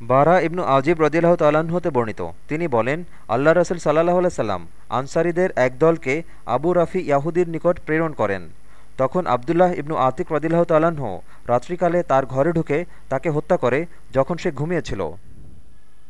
বারা ইবনু আজিব রদিল্লাহ তাল্লাহ্ন হতে বর্ণিত। তিনি বলেন, আল্লাহ রসুল সাল্লাহ সাল্লাম আনসারিদের এক দলকে আবু রাফি ইয়াহুদির নিকট প্রেরণ করেন। তখন আবদুল্লাহ ইবনু আতিক রদিল্লাহ তালাহ রাত্রিকালে তার ঘরে ঢুকে তাকে হত্যা করে যখন সে ঘুমিয়েছিল।